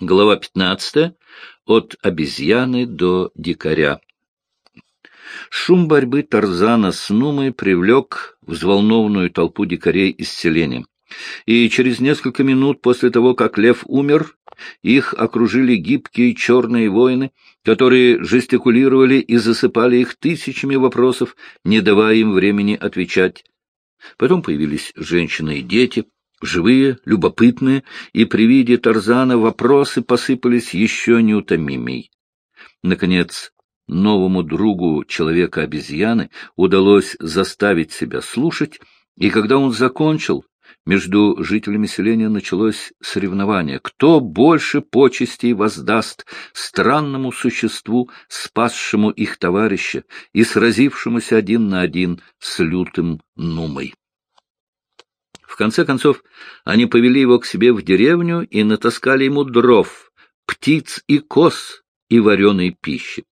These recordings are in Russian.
Глава 15. От обезьяны до дикаря. Шум борьбы Тарзана с Нумой привлек взволнованную толпу дикарей из селения. И через несколько минут после того, как лев умер, их окружили гибкие черные воины, которые жестикулировали и засыпали их тысячами вопросов, не давая им времени отвечать. Потом появились женщины и дети, живые, любопытные, и при виде Тарзана вопросы посыпались еще неутомимей. Наконец, новому другу человека-обезьяны удалось заставить себя слушать, и когда он закончил, между жителями селения началось соревнование. Кто больше почестей воздаст странному существу, спасшему их товарища и сразившемуся один на один с лютым Нумой? В конце концов, они повели его к себе в деревню и натаскали ему дров, птиц и коз и вареной пищи.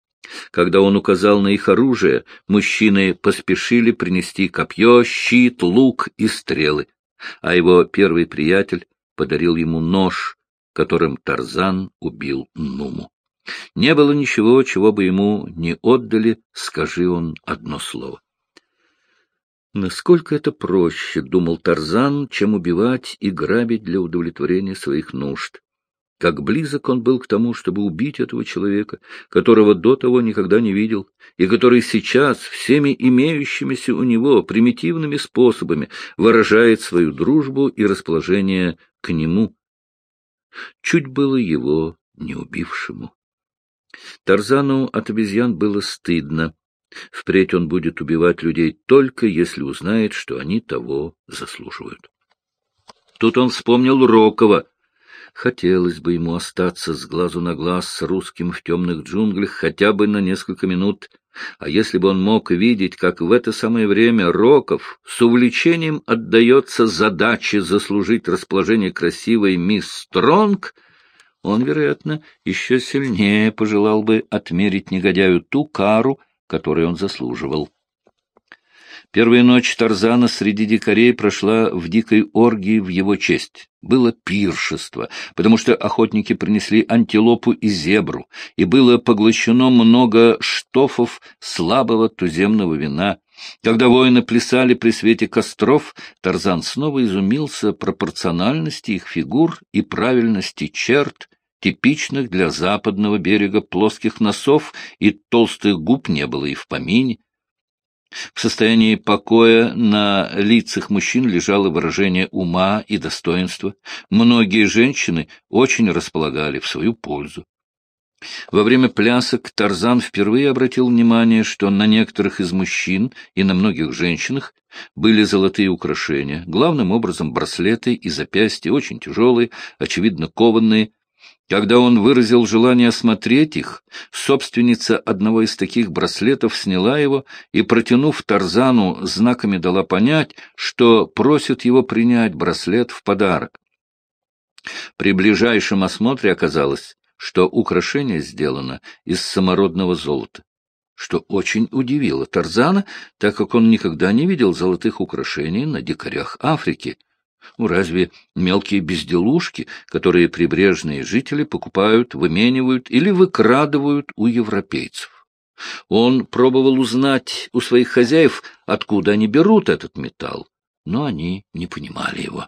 Когда он указал на их оружие, мужчины поспешили принести копье, щит, лук и стрелы а его первый приятель подарил ему нож, которым Тарзан убил Нуму. Не было ничего, чего бы ему не отдали, скажи он одно слово. Насколько это проще, — думал Тарзан, — чем убивать и грабить для удовлетворения своих нужд. Как близок он был к тому, чтобы убить этого человека, которого до того никогда не видел, и который сейчас всеми имеющимися у него примитивными способами выражает свою дружбу и расположение к нему. Чуть было его не убившему. Тарзану от обезьян было стыдно. Впредь он будет убивать людей только если узнает, что они того заслуживают. Тут он вспомнил Рокова, Хотелось бы ему остаться с глазу на глаз с русским в темных джунглях хотя бы на несколько минут. А если бы он мог видеть, как в это самое время Роков с увлечением отдается задаче заслужить расположение красивой мисс Стронг, он, вероятно, еще сильнее пожелал бы отмерить негодяю ту кару, которую он заслуживал. Первая ночь Тарзана среди дикарей прошла в дикой оргии в его честь. Было пиршество, потому что охотники принесли антилопу и зебру, и было поглощено много штофов слабого туземного вина. Когда воины плясали при свете костров, Тарзан снова изумился пропорциональности их фигур и правильности черт, типичных для западного берега плоских носов и толстых губ не было и в помине. В состоянии покоя на лицах мужчин лежало выражение ума и достоинства. Многие женщины очень располагали в свою пользу. Во время плясок Тарзан впервые обратил внимание, что на некоторых из мужчин и на многих женщинах были золотые украшения, главным образом браслеты и запястья, очень тяжелые, очевидно кованные, когда он выразил желание осмотреть их, собственница одного из таких браслетов сняла его и, протянув Тарзану, знаками дала понять, что просит его принять браслет в подарок. При ближайшем осмотре оказалось, что украшение сделано из самородного золота, что очень удивило Тарзана, так как он никогда не видел золотых украшений на дикарях Африки. Ну, разве мелкие безделушки, которые прибрежные жители покупают, выменивают или выкрадывают у европейцев? Он пробовал узнать у своих хозяев, откуда они берут этот металл, но они не понимали его.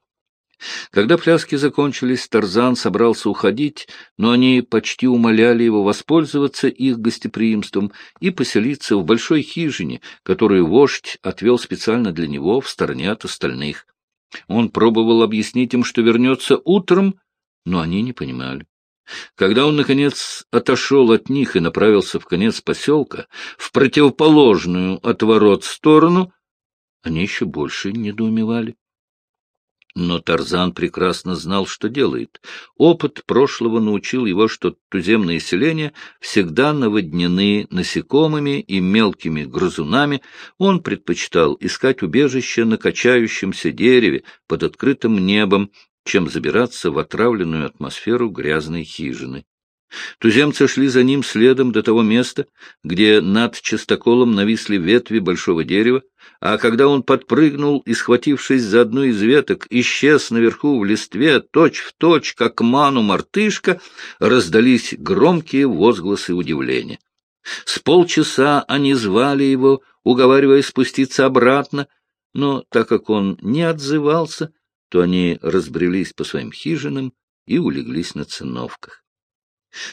Когда пляски закончились, Тарзан собрался уходить, но они почти умоляли его воспользоваться их гостеприимством и поселиться в большой хижине, которую вождь отвел специально для него в стороне от остальных. Он пробовал объяснить им, что вернется утром, но они не понимали. Когда он, наконец, отошел от них и направился в конец поселка, в противоположную от ворот сторону, они еще больше недоумевали. Но Тарзан прекрасно знал, что делает. Опыт прошлого научил его, что туземные селения всегда наводнены насекомыми и мелкими грызунами. Он предпочитал искать убежище на качающемся дереве под открытым небом, чем забираться в отравленную атмосферу грязной хижины. Туземцы шли за ним следом до того места, где над частоколом нависли ветви большого дерева, а когда он подпрыгнул и, схватившись за одну из веток, исчез наверху в листве, точь-в-точь, точь, как ману-мартышка, раздались громкие возгласы удивления. С полчаса они звали его, уговаривая спуститься обратно, но так как он не отзывался, то они разбрелись по своим хижинам и улеглись на циновках.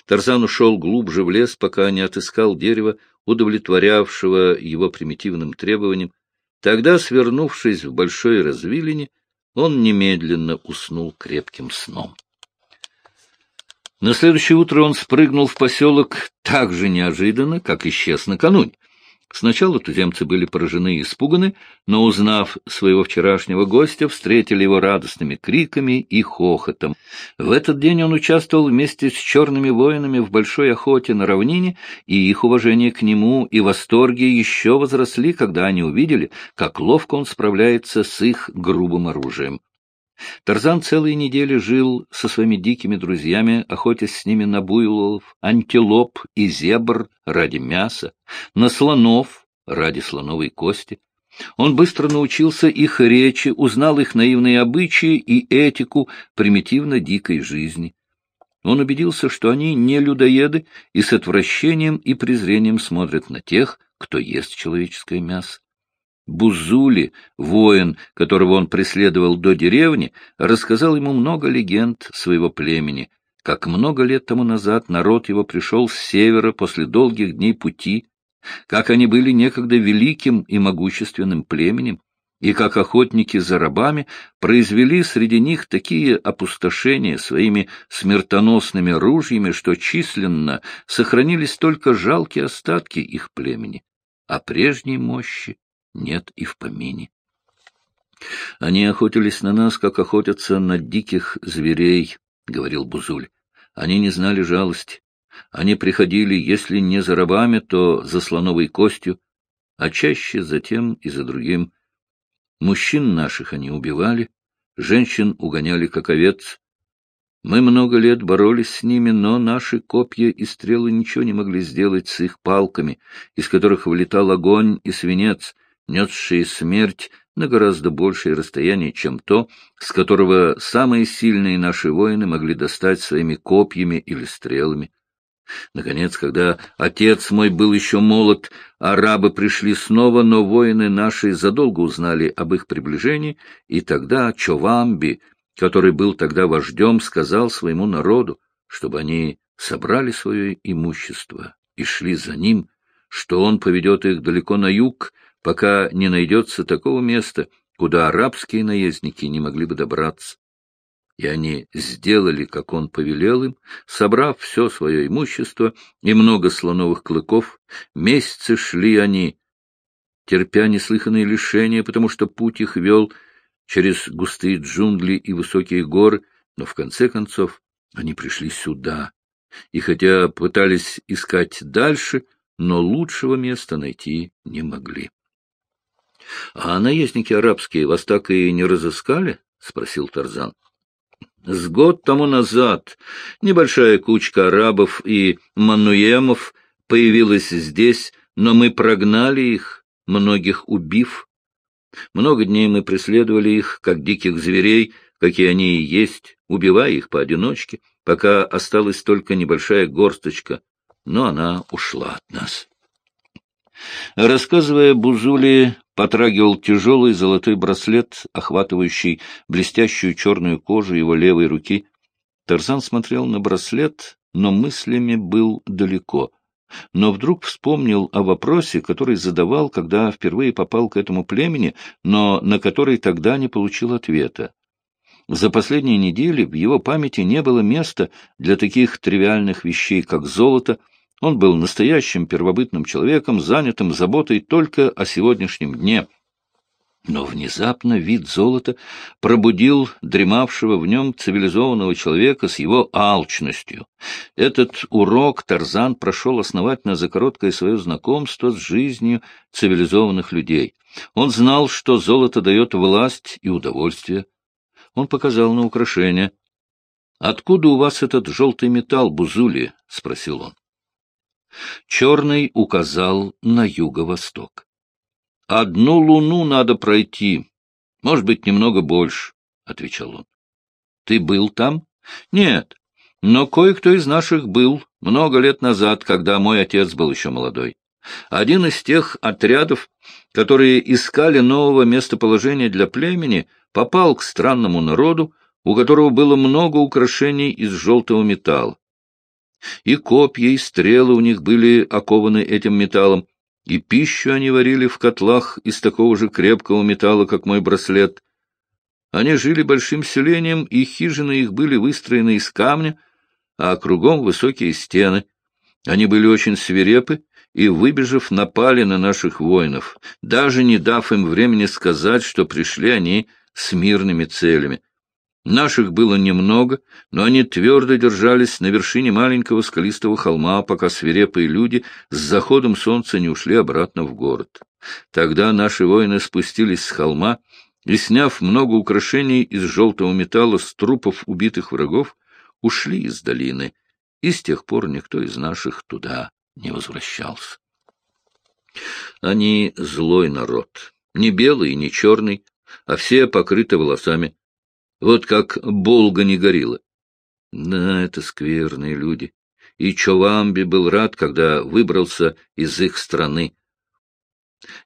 Тарзан ушел глубже в лес, пока не отыскал дерева, удовлетворявшего его примитивным требованиям. Тогда, свернувшись в большой развилине, он немедленно уснул крепким сном. На следующее утро он спрыгнул в поселок так же неожиданно, как исчез накануне. Сначала туземцы были поражены и испуганы, но, узнав своего вчерашнего гостя, встретили его радостными криками и хохотом. В этот день он участвовал вместе с черными воинами в большой охоте на равнине, и их уважение к нему и восторги еще возросли, когда они увидели, как ловко он справляется с их грубым оружием. Тарзан целые недели жил со своими дикими друзьями, охотясь с ними на буйволов, антилоп и зебр ради мяса, на слонов ради слоновой кости. Он быстро научился их речи, узнал их наивные обычаи и этику примитивно-дикой жизни. Он убедился, что они не людоеды и с отвращением и презрением смотрят на тех, кто ест человеческое мясо. Бузули, воин, которого он преследовал до деревни, рассказал ему много легенд своего племени, как много лет тому назад народ его пришел с севера после долгих дней пути, как они были некогда великим и могущественным племенем, и как охотники за рабами произвели среди них такие опустошения своими смертоносными ружьями, что численно сохранились только жалкие остатки их племени, а прежней мощи нет и в помине. Они охотились на нас, как охотятся на диких зверей, — говорил Бузуль. Они не знали жалости. Они приходили, если не за рабами, то за слоновой костью, а чаще за тем и за другим. Мужчин наших они убивали, женщин угоняли, как овец. Мы много лет боролись с ними, но наши копья и стрелы ничего не могли сделать с их палками, из которых вылетал огонь и свинец — несшие смерть на гораздо большее расстояние, чем то, с которого самые сильные наши воины могли достать своими копьями или стрелами. Наконец, когда отец мой был еще молод, арабы пришли снова, но воины наши задолго узнали об их приближении, и тогда Човамби, который был тогда вождем, сказал своему народу, чтобы они собрали свое имущество и шли за ним, что он поведет их далеко на юг, пока не найдется такого места, куда арабские наездники не могли бы добраться. И они сделали, как он повелел им, собрав все свое имущество и много слоновых клыков. Месяцы шли они, терпя неслыханные лишения, потому что путь их вел через густые джунгли и высокие горы, но в конце концов они пришли сюда. И хотя пытались искать дальше, но лучшего места найти не могли. — А наездники арабские вас так и не разыскали? — спросил Тарзан. — С год тому назад небольшая кучка арабов и мануемов появилась здесь, но мы прогнали их, многих убив. Много дней мы преследовали их, как диких зверей, какие они и есть, убивая их поодиночке, пока осталась только небольшая горсточка, но она ушла от нас. Рассказывая Бузули потрагивал тяжелый золотой браслет, охватывающий блестящую черную кожу его левой руки. Тарзан смотрел на браслет, но мыслями был далеко. Но вдруг вспомнил о вопросе, который задавал, когда впервые попал к этому племени, но на который тогда не получил ответа. За последние недели в его памяти не было места для таких тривиальных вещей, как золото, он был настоящим первобытным человеком, занятым заботой только о сегодняшнем дне. Но внезапно вид золота пробудил дремавшего в нем цивилизованного человека с его алчностью. Этот урок Тарзан прошел основательно за короткое свое знакомство с жизнью цивилизованных людей. Он знал, что золото дает власть и удовольствие. Он показал на украшение. Откуда у вас этот желтый металл, Бузули? — спросил он. Черный указал на юго-восток. — Одну луну надо пройти, может быть, немного больше, — отвечал он. — Ты был там? — Нет, но кое-кто из наших был много лет назад, когда мой отец был еще молодой. Один из тех отрядов, которые искали нового местоположения для племени, попал к странному народу, у которого было много украшений из желтого металла. И копья, и стрелы у них были окованы этим металлом, и пищу они варили в котлах из такого же крепкого металла, как мой браслет. Они жили большим селением, и хижины их были выстроены из камня, а кругом высокие стены. Они были очень свирепы и, выбежав, напали на наших воинов, даже не дав им времени сказать, что пришли они с мирными целями. Наших было немного, но они твердо держались на вершине маленького скалистого холма, пока свирепые люди с заходом солнца не ушли обратно в город. Тогда наши воины спустились с холма и, сняв много украшений из желтого металла с трупов убитых врагов, ушли из долины, и с тех пор никто из наших туда не возвращался. Они злой народ, не белый, не черный, а все покрыты волосами. Вот как Болга не горила. Да, это скверные люди. И Човамби был рад, когда выбрался из их страны.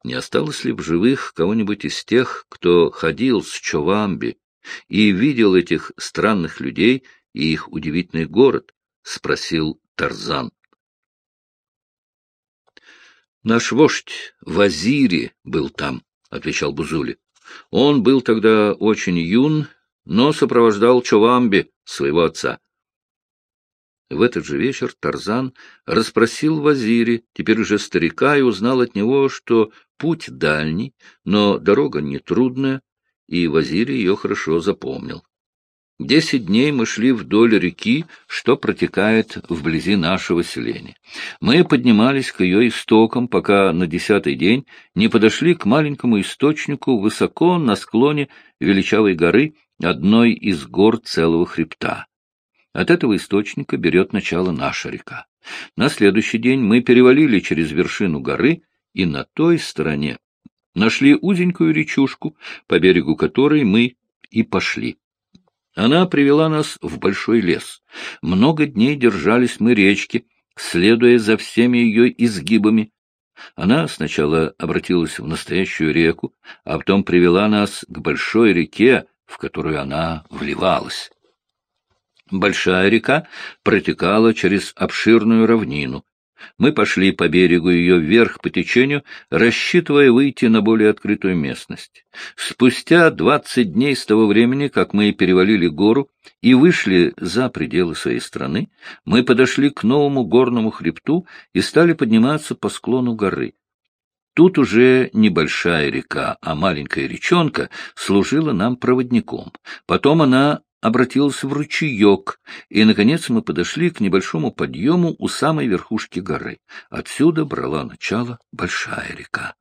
Не осталось ли в живых кого-нибудь из тех, кто ходил с Човамби и видел этих странных людей и их удивительный город? — спросил Тарзан. Наш вождь Вазири был там, — отвечал Бузули. Он был тогда очень юн но сопровождал Човамби, своего отца. В этот же вечер Тарзан расспросил Вазири, теперь уже старика, и узнал от него, что путь дальний, но дорога нетрудная, и Вазири ее хорошо запомнил. Десять дней мы шли вдоль реки, что протекает вблизи нашего селения. Мы поднимались к ее истокам, пока на десятый день не подошли к маленькому источнику высоко на склоне величавой горы, одной из гор целого хребта. От этого источника берет начало наша река. На следующий день мы перевалили через вершину горы и на той стороне нашли узенькую речушку, по берегу которой мы и пошли. Она привела нас в большой лес. Много дней держались мы речки, следуя за всеми ее изгибами. Она сначала обратилась в настоящую реку, а потом привела нас к большой реке, в которую она вливалась. Большая река протекала через обширную равнину. Мы пошли по берегу ее вверх по течению, рассчитывая выйти на более открытую местность. Спустя двадцать дней с того времени, как мы перевалили гору и вышли за пределы своей страны, мы подошли к новому горному хребту и стали подниматься по склону горы. Тут уже небольшая река, а маленькая речонка служила нам проводником. Потом она обратилась в ручеек, и, наконец, мы подошли к небольшому подъему у самой верхушки горы. Отсюда брала начало большая река.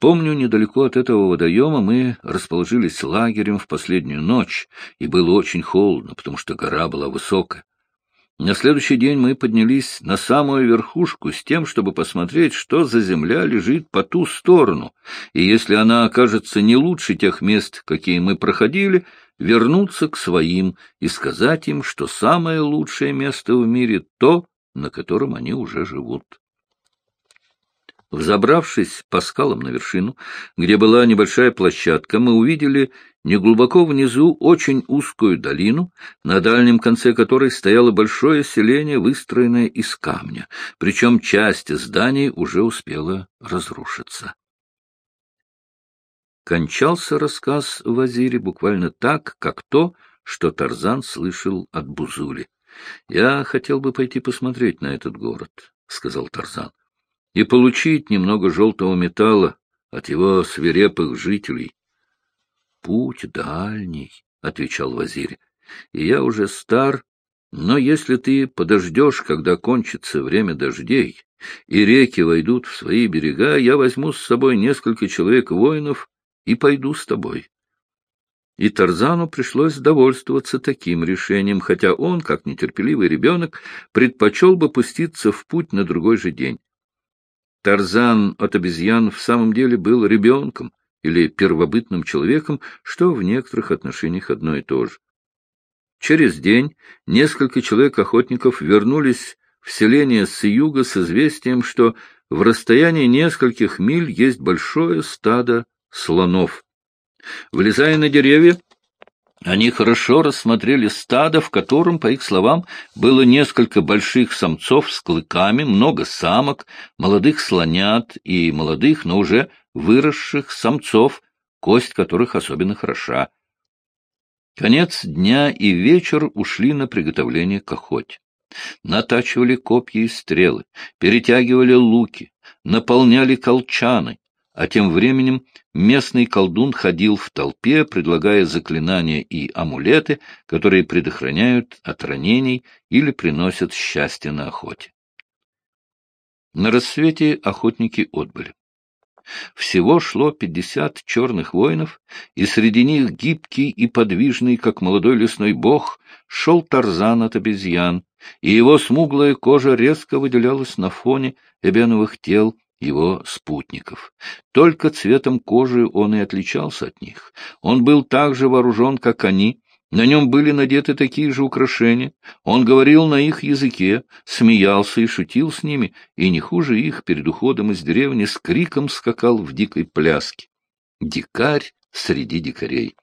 Помню, недалеко от этого водоема мы расположились лагерем в последнюю ночь, и было очень холодно, потому что гора была высокая. На следующий день мы поднялись на самую верхушку с тем, чтобы посмотреть, что за земля лежит по ту сторону, и если она окажется не лучше тех мест, какие мы проходили, вернуться к своим и сказать им, что самое лучшее место в мире — то, на котором они уже живут. Взобравшись по скалам на вершину, где была небольшая площадка, мы увидели неглубоко внизу очень узкую долину, на дальнем конце которой стояло большое селение, выстроенное из камня, причем часть зданий уже успела разрушиться. Кончался рассказ Вазире буквально так, как то, что Тарзан слышал от Бузули. — Я хотел бы пойти посмотреть на этот город, — сказал Тарзан, — и получить немного желтого металла от его свирепых жителей. — Путь дальний, — отвечал Вазирь, — и я уже стар, но если ты подождешь, когда кончится время дождей, и реки войдут в свои берега, я возьму с собой несколько человек воинов и пойду с тобой. и Тарзану пришлось довольствоваться таким решением, хотя он, как нетерпеливый ребенок, предпочел бы пуститься в путь на другой же день. Тарзан от обезьян в самом деле был ребенком или первобытным человеком, что в некоторых отношениях одно и то же. Через день несколько человек-охотников вернулись в селение с юга с известием, что в расстоянии нескольких миль есть большое стадо слонов. Влезая на деревья, они хорошо рассмотрели стадо, в котором, по их словам, было несколько больших самцов с клыками, много самок, молодых слонят и молодых, но уже выросших самцов, кость которых особенно хороша. Конец дня и вечер ушли на приготовление к охоте. Натачивали копья и стрелы, перетягивали луки, наполняли колчаны, а тем временем местный колдун ходил в толпе, предлагая заклинания и амулеты, которые предохраняют от ранений или приносят счастье на охоте. На рассвете охотники отбыли. Всего шло пятьдесят черных воинов, и среди них гибкий и подвижный, как молодой лесной бог, шел Тарзан от обезьян, и его смуглая кожа резко выделялась на фоне эбеновых тел его спутников. Только цветом кожи он и отличался от них. Он был так же вооружен, как они, на нем были надеты такие же украшения, он говорил на их языке, смеялся и шутил с ними, и не хуже их перед уходом из деревни с криком скакал в дикой пляске. Дикарь среди дикарей.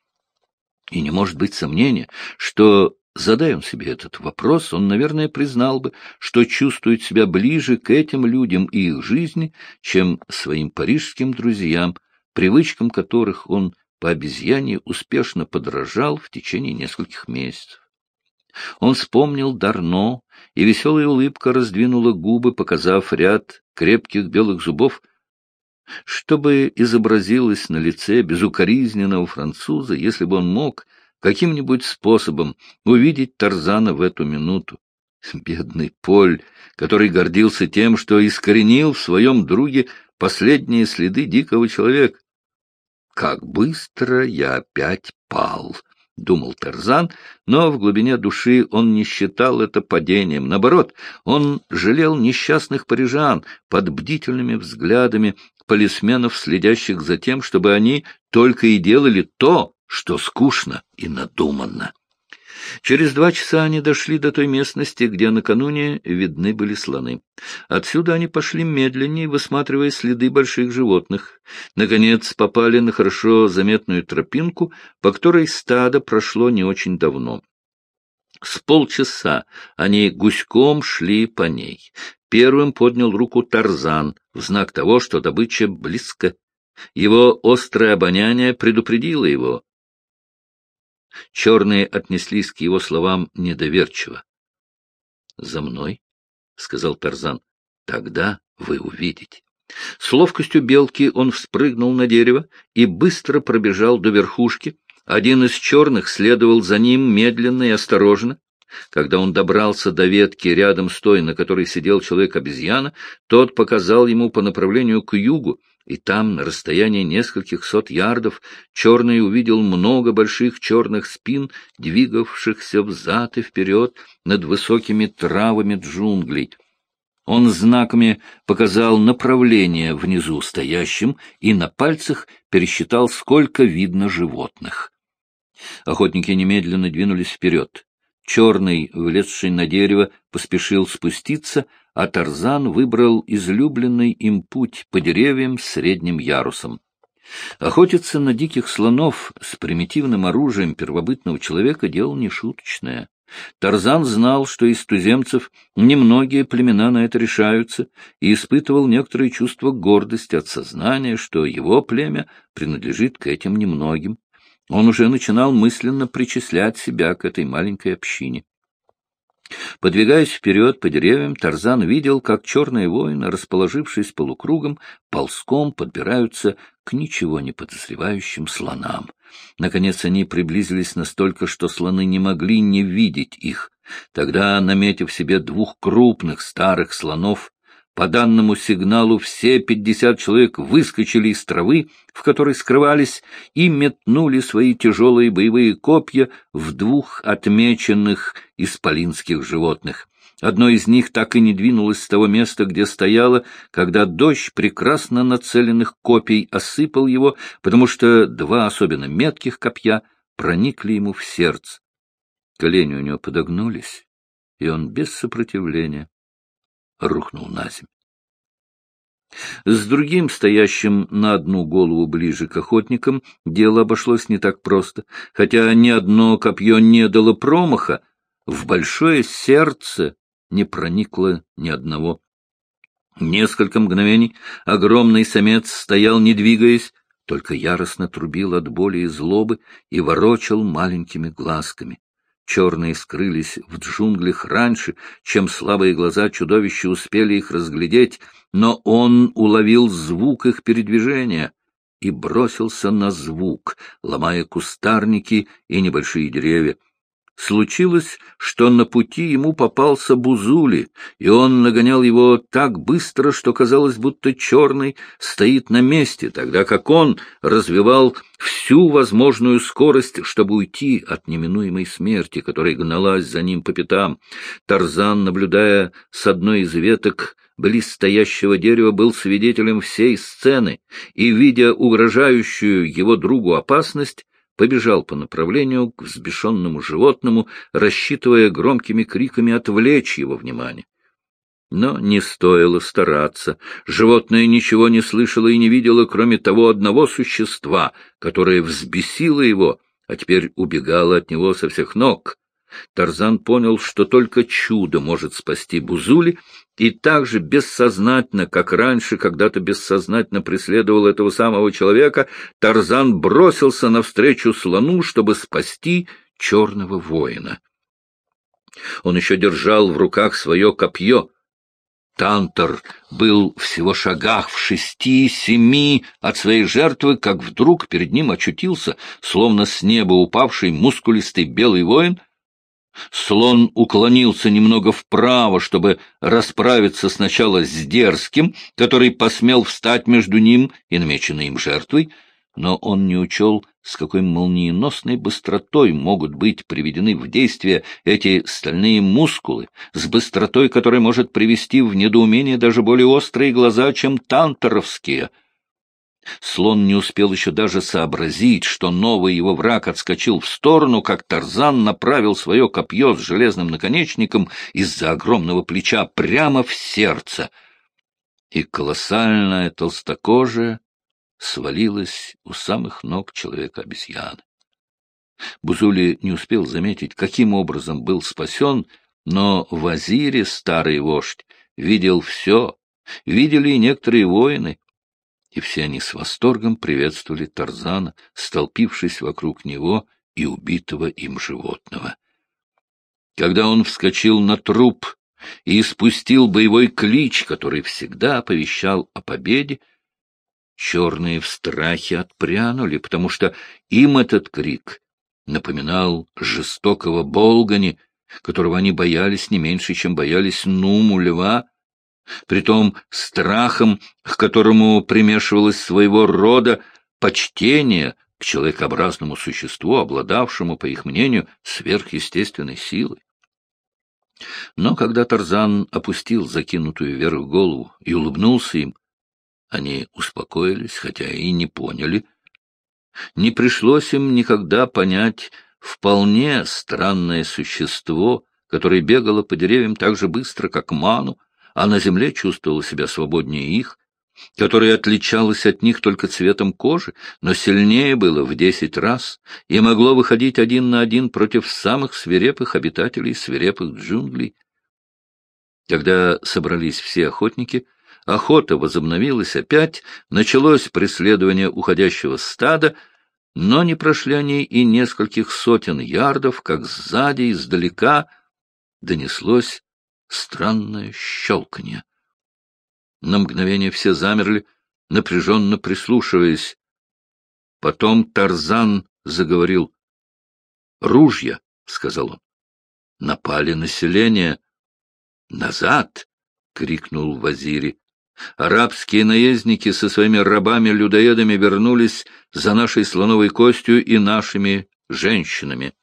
И не может быть сомнения, что Задай себе этот вопрос, он, наверное, признал бы, что чувствует себя ближе к этим людям и их жизни, чем своим парижским друзьям, привычкам которых он по обезьяне успешно подражал в течение нескольких месяцев. Он вспомнил Дарно, и веселая улыбка раздвинула губы, показав ряд крепких белых зубов, чтобы изобразилось на лице безукоризненного француза, если бы он мог каким-нибудь способом увидеть Тарзана в эту минуту. Бедный Поль, который гордился тем, что искоренил в своем друге последние следы дикого человека. «Как быстро я опять пал!» — думал Тарзан, но в глубине души он не считал это падением. Наоборот, он жалел несчастных парижан под бдительными взглядами полисменов, следящих за тем, чтобы они только и делали то, что скучно и надуманно. Через два часа они дошли до той местности, где накануне видны были слоны. Отсюда они пошли медленнее, высматривая следы больших животных. Наконец попали на хорошо заметную тропинку, по которой стадо прошло не очень давно. С полчаса они гуськом шли по ней. Первым поднял руку Тарзан в знак того, что добыча близко. Его острое обоняние предупредило его. Черные отнеслись к его словам недоверчиво. — За мной, — сказал Тарзан, — тогда вы увидите. С ловкостью белки он вспрыгнул на дерево и быстро пробежал до верхушки. Один из черных следовал за ним медленно и осторожно. Когда он добрался до ветки рядом с той, на которой сидел человек-обезьяна, тот показал ему по направлению к югу, и там, на расстоянии нескольких сот ярдов, черный увидел много больших черных спин, двигавшихся взад и вперед над высокими травами джунглей. Он знаками показал направление внизу стоящим и на пальцах пересчитал, сколько видно животных. Охотники немедленно двинулись вперед. Черный, влезший на дерево, поспешил спуститься, а Тарзан выбрал излюбленный им путь по деревьям с средним ярусом. Охотиться на диких слонов с примитивным оружием первобытного человека — дело нешуточное. Тарзан знал, что из туземцев немногие племена на это решаются, и испытывал некоторое чувство гордости от сознания, что его племя принадлежит к этим немногим. Он уже начинал мысленно причислять себя к этой маленькой общине. Подвигаясь вперед по деревьям, Тарзан видел, как черные воины, расположившись полукругом, ползком подбираются к ничего не подозревающим слонам. Наконец они приблизились настолько, что слоны не могли не видеть их. Тогда, наметив себе двух крупных старых слонов, По данному сигналу все пятьдесят человек выскочили из травы, в которой скрывались, и метнули свои тяжелые боевые копья в двух отмеченных исполинских животных. Одно из них так и не двинулось с того места, где стояло, когда дождь прекрасно нацеленных копий осыпал его, потому что два особенно метких копья проникли ему в сердце. Колени у него подогнулись, и он без сопротивления рухнул на землю. С другим, стоящим на одну голову ближе к охотникам, дело обошлось не так просто. Хотя ни одно копье не дало промаха, в большое сердце не проникло ни одного. Несколько мгновений огромный самец стоял, не двигаясь, только яростно трубил от боли и злобы и ворочал маленькими глазками. Черные скрылись в джунглях раньше, чем слабые глаза чудовища успели их разглядеть, но он уловил звук их передвижения и бросился на звук, ломая кустарники и небольшие деревья. Случилось, что на пути ему попался Бузули, и он нагонял его так быстро, что казалось, будто черный стоит на месте, тогда как он развивал всю возможную скорость, чтобы уйти от неминуемой смерти, которая гналась за ним по пятам. Тарзан, наблюдая с одной из веток близ стоящего дерева, был свидетелем всей сцены и, видя угрожающую его другу опасность, побежал по направлению к взбешенному животному, рассчитывая громкими криками отвлечь его внимание. Но не стоило стараться. Животное ничего не слышало и не видело, кроме того одного существа, которое взбесило его, а теперь убегало от него со всех ног. Тарзан понял, что только чудо может спасти Бузули, и так же бессознательно, как раньше когда-то бессознательно преследовал этого самого человека, Тарзан бросился навстречу слону, чтобы спасти черного воина. Он еще держал в руках свое копье. Тантор был всего шагах в шести-семи от своей жертвы, как вдруг перед ним очутился, словно с неба упавший мускулистый белый воин — Слон уклонился немного вправо, чтобы расправиться сначала с дерзким, который посмел встать между ним и намеченной им жертвой, но он не учел, с какой молниеносной быстротой могут быть приведены в действие эти стальные мускулы, с быстротой, которая может привести в недоумение даже более острые глаза, чем танторовские — Слон не успел еще даже сообразить, что новый его враг отскочил в сторону, как Тарзан направил свое копье с железным наконечником из-за огромного плеча прямо в сердце. И колоссальная толстокожая свалилась у самых ног человека-обезьяны. Бузули не успел заметить, каким образом был спасен, но в Азире старый вождь видел все, видели и некоторые воины, и все они с восторгом приветствовали Тарзана, столпившись вокруг него и убитого им животного. Когда он вскочил на труп и испустил боевой клич, который всегда оповещал о победе, черные в страхе отпрянули, потому что им этот крик напоминал жестокого Болгани, которого они боялись не меньше, чем боялись Нуму, льва, притом страхом, к которому примешивалось своего рода почтение к человекообразному существу, обладавшему, по их мнению, сверхъестественной силой. Но когда Тарзан опустил закинутую вверх голову и улыбнулся им, они успокоились, хотя и не поняли. Не пришлось им никогда понять вполне странное существо, которое бегало по деревьям так же быстро, как ману, а на земле чувствовала себя свободнее их, которая отличалась от них только цветом кожи, но сильнее было в десять раз и могло выходить один на один против самых свирепых обитателей свирепых джунглей. Когда собрались все охотники, охота возобновилась опять, началось преследование уходящего стада, но не прошли они и нескольких сотен ярдов, как сзади, издалека, донеслось странное щелканье. На мгновение все замерли, напряженно прислушиваясь. Потом Тарзан заговорил. — Ружья, — сказал он. — Напали население. Назад. крикнул Вазири. Арабские наездники со своими рабами-людоедами вернулись за нашей слоновой костью и нашими женщинами.